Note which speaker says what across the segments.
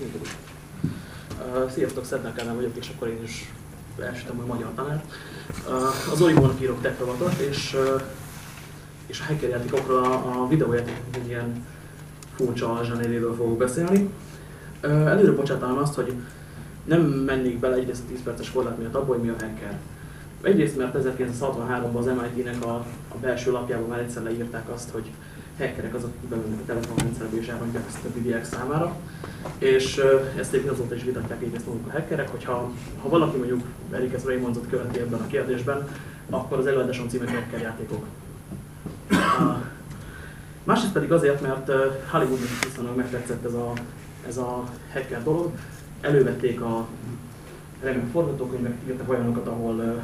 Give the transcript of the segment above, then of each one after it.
Speaker 1: Uh, sziasztok, Szednek Ádám vagyok, és akkor én is elsütöm a magyar tanár. Az Origónak írok tech rovatot, és, és a hacker játékokról, a, a videójátékok egy ilyen furcsa zsanéréről fogok beszélni. Előre bocsátanom azt, hogy nem mennék bele egyrészt a 10 perces korlát miatt abból, hogy mi a hacker. Egyrészt, mert 1963-ban az MIT-nek a, a belső lapjában már egyszer leírták azt, hogy hackerek azok bemennek a telefonrendszerbe és elrontják ezt a többi számára. És ezt egyébként azóta is vitatják egyrészt maguk a hackerek, hogyha ha valaki mondjuk Ericus Raymondot követi ebben a kérdésben, akkor az előadásom címe hacker játékok. Másrészt pedig azért, mert Hollywoodnak viszonylag megtetszett ez a, ez a hacker dolog. Elővették a remek forgatókönyvek, írtak olyanokat, ahol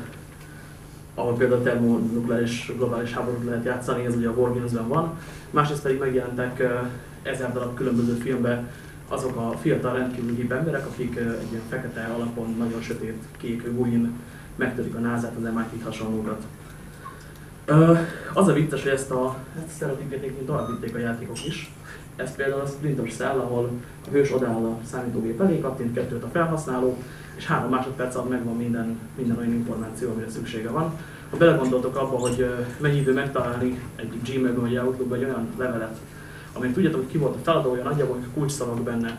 Speaker 1: ahol például termonukleáris globális háborút lehet játszani, ez ugye a War Games-ben van. Másrészt pedig megjelentek ezer darab különböző filmben azok a fiatal rendkívül hív emberek, akik egy ilyen fekete alapon, nagyon sötét, kék buin megtörik a názát, az MIT hasonlókat. Az a vicces, hogy ezt a ezt szeretnék tovább vitték a játékok is. Ez például a Splinter Cell, ahol a hős odáll a számítógép elé, kattint kettőt a felhasználó, és három másodperc alatt megvan minden, minden olyan információ, amire szüksége van. Ha belegondoltok abba, hogy mennyi idő megtalálni egy Gmailben vagy Outlookban egy olyan levelet, amit tudjátok, hogy ki volt a feladója, nagyjából a kulcsszavak benne,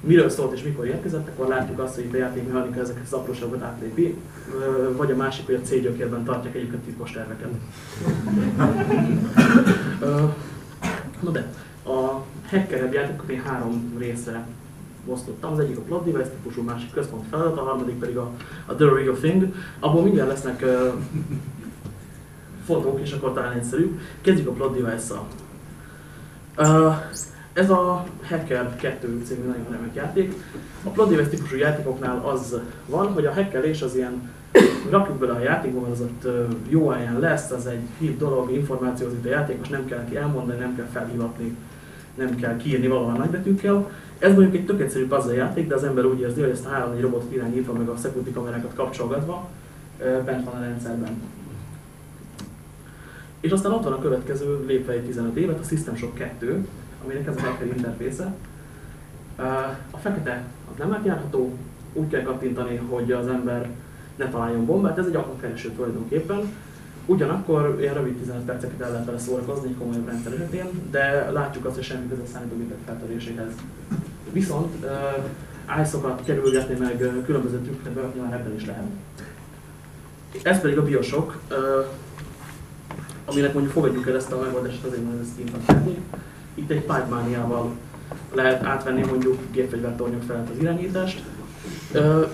Speaker 1: miről szólt és mikor érkezett, akkor látjuk azt, hogy itt a játékmechanika ezeket az apróságokat átlépi, vagy a másik, hogy a cégyökérben tartják egyébként titkos terveket. Na de, a hackerebb játékokat én három részre osztottam. Az egyik a plot device típusú, másik központ feladat, a harmadik pedig a, a The Real Thing. Abból mindjárt lesznek uh, fotók, és akkor talán egyszerűbb. Kezdjük a plot device-szal. Uh, ez a Hacker 2 című nagyon remek játék. A plot device típusú játékoknál az van, hogy a hackelés az ilyen rakjuk bele a játékba, az ott jó helyen lesz, az egy hív dolog, információ az itt a játékos, nem kell ki elmondani, nem kell felhívatni, nem kell kiírni valahol nagybetűkkel. Ez mondjuk egy tök egyszerű puzzle játék, de az ember úgy érzi, hogy ezt a három robotot irányítva, meg a security kamerákat kapcsolgatva, bent van a rendszerben. És aztán ott van a következő lépve egy 15 évet, a System Shock 2, aminek ez a hacker interfésze. A fekete az nem átjárható, úgy kell kattintani, hogy az ember ne találjon bombát, ez egy kereső tulajdonképpen. Ugyanakkor ilyen rövid 15 perceket el lehet vele szórakozni komolyabb rendszer esetén, de látjuk azt, hogy semmi köze számítógépek feltöréséhez. Viszont uh, ISO-kat kerülgetni meg különböző trükköket bevetni már ebben is lehet. Ez pedig a Bioshock, uh, aminek mondjuk fogadjuk el ezt a megoldást azért, mert ez steampunk Itt egy pipe lehet átvenni mondjuk gépfegyvertornyok felett az irányítást.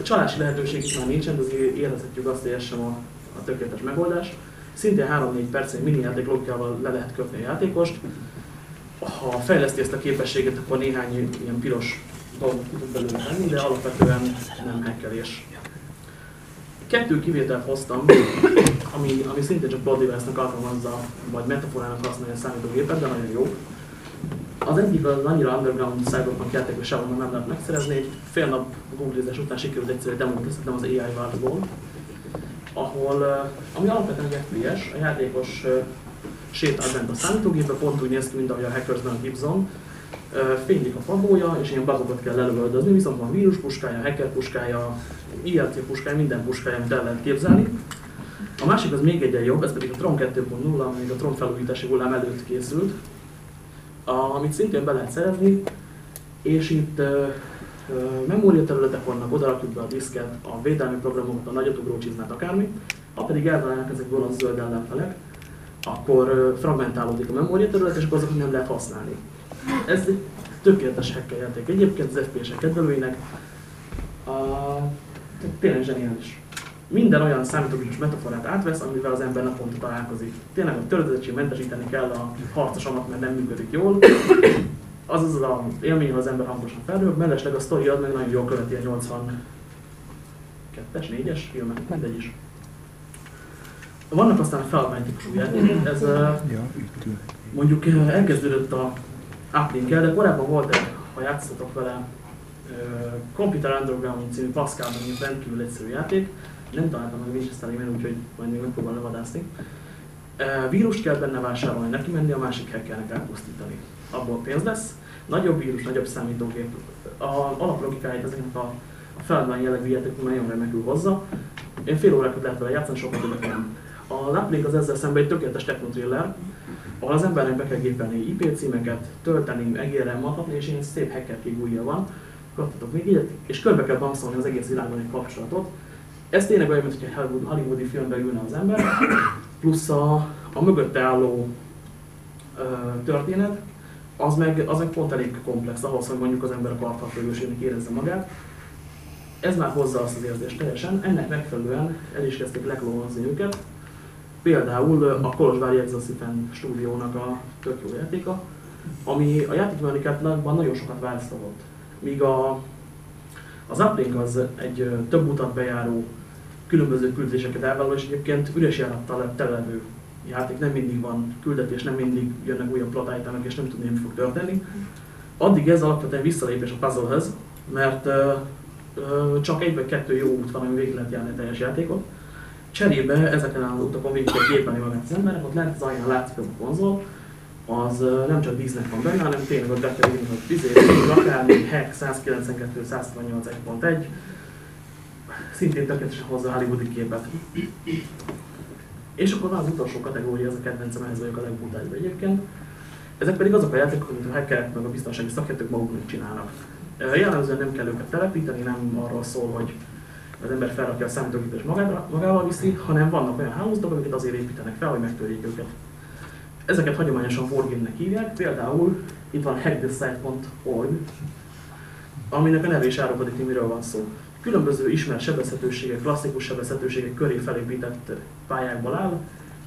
Speaker 1: Csalási lehetőség itt már nincsen, de azért érezhetjük azt, hogy ez sem a, a tökéletes megoldás. Szintén 3-4 percen mini játék logikával le lehet köpni a játékost. Ha fejleszti ezt a képességet, akkor néhány ilyen piros dolgot tudunk belőle tenni, de alapvetően nem hackelés. Kettő kivételt hoztam, ami, ami szintén csak Bloodiverse-nek alkalmazza, vagy metaforának használja a számítógépet, de nagyon jó. Az egyik az annyira underground cyberpunk játék, hogy sehol nem lehet megszerezni. Egy fél nap googlizás után sikerült egyszerűen demót az AI Wars-ból, ahol, ami alapvetően egy FPS, a játékos sétál bent a számítógépbe, pont úgy néz ki, mint ahogy a Hackersben Gibson, fénylik a padlója, és ilyen bugokat kell lelövöldözni, viszont van víruspuskája, hacker puskája, IRC puskája, minden puskája, amit el lehet képzelni. A másik az még egyen jobb, ez pedig a Tron 2.0, ami a Tron felújítási hullám előtt készült, amit szintén be lehet szerezni, és itt memóriaterületek vannak, odarakjuk be a diszket, a védelmi programokat, a nagyotugró csizmát, akármi, ha pedig elválnak ezek gonosz zöld ellenfelek, akkor fragmentálódik a memóriaterület, és akkor azokat nem lehet használni. Ez egy tökéletes hacker játék egyébként az FPS-ek kedvelőinek. A, tényleg zseniális. Minden olyan számítógépes metaforát átvesz, amivel az ember naponta találkozik. Tényleg a törözettség mentesíteni kell a harcosamat, mert nem működik jól az az az élmény, az ember hangosan felrög, mellesleg a sztori az meg nagyon jól követi a 82-es, 4-es filmet, mindegy is. Vannak aztán a feladvány típusú játékok, ez mondjuk elkezdődött a uplink de korábban volt egy, ha játszottatok vele, Computer Underground című Pascal, ami rendkívül egyszerű játék, nem találtam meg Winchester úgyhogy majd még megpróbálom levadászni. Vírust kell benne vásárolni, neki menni, a másik hackernek elpusztítani abból pénz lesz. Nagyobb vírus, nagyobb számítógép. A alaplogikáit ezeknek a, feladvány jellegű játékok nagyon remekül hozza. Én fél órákat lehet vele játszani, sokat többet nem. A Laplink az ezzel szemben egy tökéletes technotriller, ahol az embernek be kell gépelni IP címeket, tölteni, egérre mathatni, és ilyen szép hacker kigújja van. Kattatok még ilyet, és körbe kell banszolni az egész világon egy kapcsolatot. Ez tényleg olyan, mint hogy egy hollywoodi filmben ülne az ember, plusz a, a mögötte álló ö, történet, az meg, az meg pont elég komplex ahhoz, hogy mondjuk az ember a kartharcölősének érezze magát. Ez már hozza azt az érzést teljesen, ennek megfelelően el is kezdték leklónozni őket. Például a Kolozsvári Exosifen stúdiónak a tök jó játéka, ami a játékmechanikátban nagyon sokat változtatott. Míg a, az uplink az egy több utat bejáró, különböző küldetéseket elvállaló, és egyébként üres járattal televő játék, nem mindig van küldetés, nem mindig jönnek újabb plot és nem tudni, mi fog történni. Addig ez alapvetően visszalépés a puzzlehez, mert uh, uh, csak egy vagy kettő jó út van, ami végig lehet járni a teljes játékot. Cserébe ezeken az utakon végig kell gépelni magát az emberek, ott lent az alján látszik a konzol, az nem csak dísznek van benne, hanem tényleg ott be kell írni, hogy izé, akármi hack 192 128 1.1, szintén tökéletesen hozza a hollywoodi képet. És akkor van az utolsó kategória, ez a kedvencem, ehhez vagyok a legbrutálisabb egyébként. Ezek pedig azok a játékok, amit a hackerek meg a biztonsági szakértők maguknak csinálnak. Jellemzően nem kell őket telepíteni, nem arról szól, hogy az ember felrakja a számítógépet magával viszi, hanem vannak olyan hálózatok, amiket azért építenek fel, hogy megtörjék őket. Ezeket hagyományosan wargame-nek hívják, például itt van hackthesite.org, aminek a neve is árulkodik, miről van szó különböző ismert sebezhetőségek, klasszikus sebezhetőségek köré felépített pályákból áll.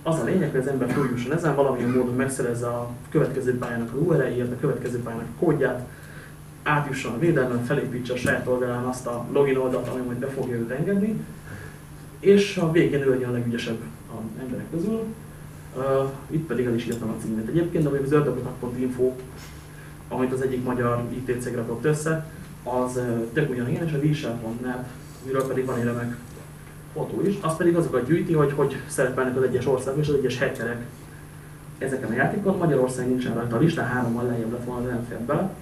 Speaker 1: Az a lényeg, hogy az ember túljusson ezen, valamilyen módon megszerezze a következő pályának az URL-ért, a következő pályának a kódját, átjusson a védelmen, felépítse a saját oldalán azt a login oldalt, ami majd be fogja őt engedni, és a végén ő a legügyesebb az emberek közül. Uh, itt pedig el is írtam a címet egyébként, ami az ördögötak.info, amit az egyik magyar IT cég rakott össze, az tök ugyanilyen, és a vízsel.net, amiről pedig van egy remek fotó is, az pedig azokat gyűjti, hogy hogy szerepelnek az egyes országok és az egyes hackerek ezeken a játékon. Magyarország nincsen rajta a listán, hárommal lejjebb lett volna, nem fér bele.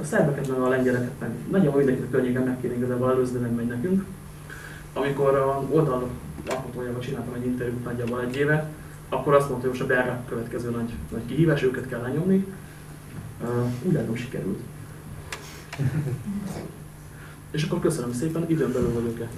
Speaker 1: A szerbeket meg a lengyeleket meg nagyjából mindenkit a környéken meg igazából előzni, nem megy nekünk. Amikor a oldal alkotójával csináltam egy interjút nagyjából egy éve, akkor azt mondta, hogy most a belga következő nagy, nagy kihívás, őket kell lenyomni. Úgy látom sikerült. És akkor köszönöm szépen, időn belül vagyok-e.